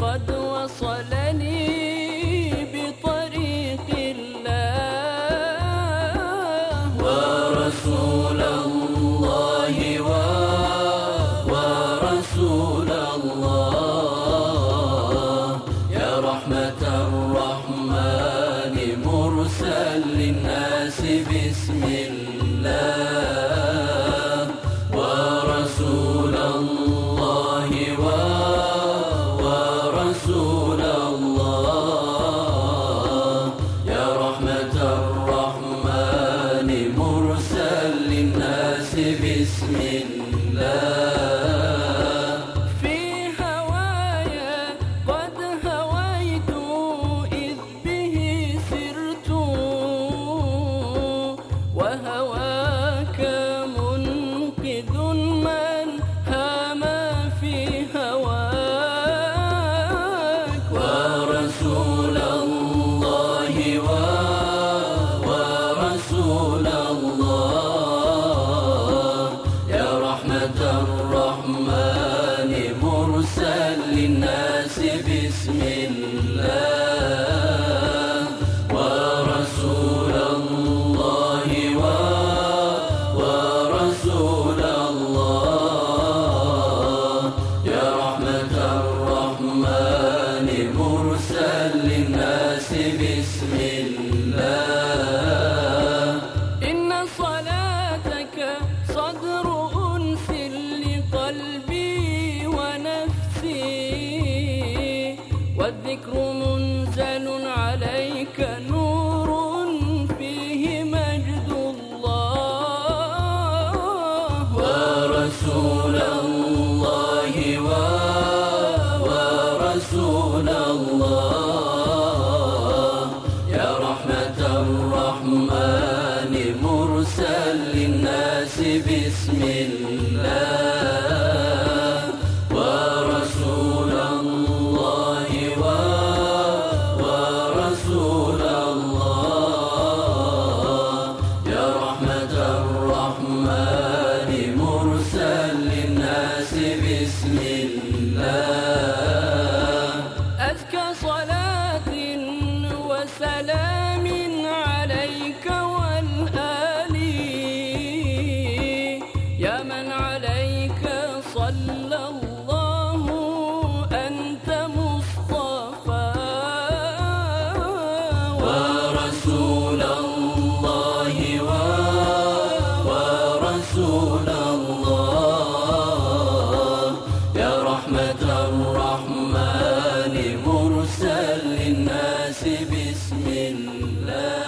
قد وصلني بطريق الله. ورسول الله. بسم الله. والذكر منزل عليك نور فيه مجد الله. ورسول الله ورسول الله. يا رحمة الرحمن مرسل للناس بسم الله. صلاة وسلام. للناس بسم الله.